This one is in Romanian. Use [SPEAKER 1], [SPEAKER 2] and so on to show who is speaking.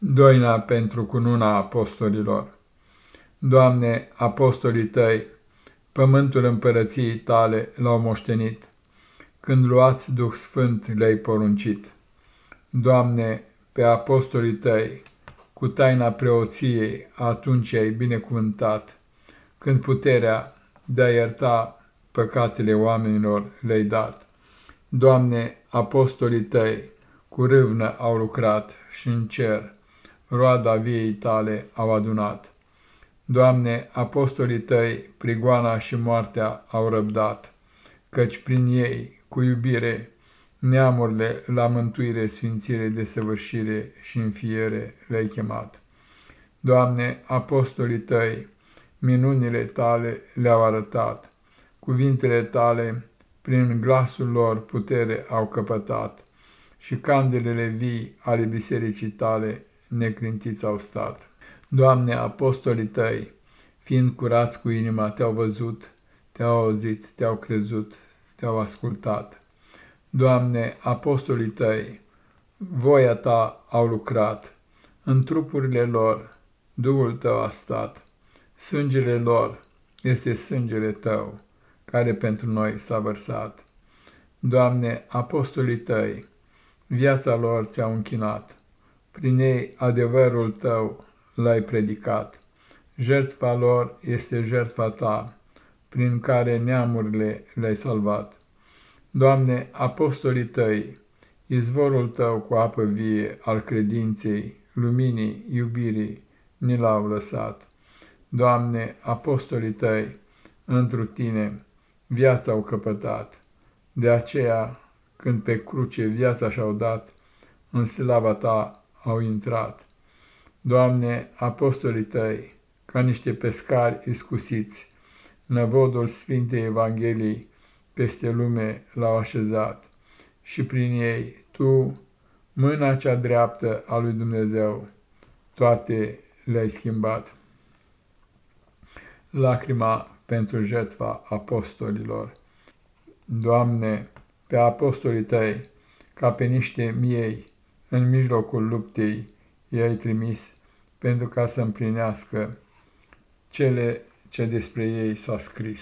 [SPEAKER 1] Doina pentru cununa apostolilor Doamne, apostolii tăi, pământul împărăției tale l-au moștenit, când luați Duh Sfânt le-ai poruncit. Doamne, pe apostolii tăi, cu taina preoției, atunci ai binecuvântat, când puterea de a ierta păcatele oamenilor le-ai dat. Doamne, apostolii tăi, cu râvnă au lucrat și în cer, roada viei tale au adunat. Doamne, apostolii tăi, prigoana și moartea au răbdat, căci prin ei, cu iubire, neamurile la mântuire, sfințire, desăvârșire și înfiere le-ai chemat. Doamne, apostolii tăi, minunile tale le-au arătat, cuvintele tale, prin glasul lor putere au căpătat și candelele vii ale bisericii tale neclintiți au stat. Doamne, apostolii tăi, fiind curați cu inima, te-au văzut, te-au auzit, te-au crezut, te-au ascultat. Doamne, apostolii tăi, voia ta au lucrat, în trupurile lor Duhul tău a stat, sângele lor este sângele tău, care pentru noi s-a vărsat. Doamne, apostolii tăi, viața lor ți-au închinat, prin ei adevărul tău l-ai predicat. Jertfa lor este jertfa ta, prin care neamurile le-ai salvat. Doamne, apostolii tăi, izvorul tău cu apă vie al credinței, luminii, iubirii, ni l-au lăsat. Doamne, apostolii tăi, întru tine, viața au căpătat. De aceea, când pe cruce viața și-au dat, în slava ta au intrat. Doamne, apostolii tăi, ca niște pescari iscusiți, năvodul Sfintei Evangheliei peste lume l-au așezat și prin ei Tu, mâna cea dreaptă a lui Dumnezeu, toate le-ai schimbat. Lacrima pentru jertfa apostolilor. Doamne, pe apostolii Tăi, ca pe niște miei, în mijlocul luptei, i-ai trimis pentru ca să împlinească cele ce despre ei s-a scris.